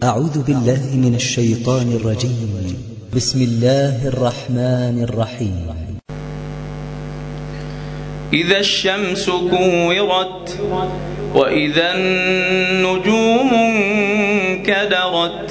أعوذ بالله من الشيطان الرجيم. بسم الله الرحمن الرحيم. إذا الشمس كورت وإذا النجوم انكدرت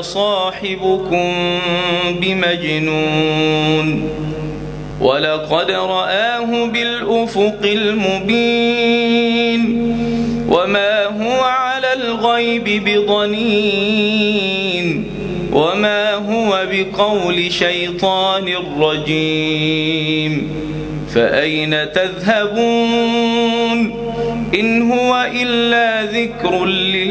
وما صاحبكم بمجنون. ولقد رآه بالأفق المبين. وما هو على الغيب بضنين. وما هو بقول شيطان رجيم. فأين تذهبون؟ إن هو إلا ذكر للعالمين.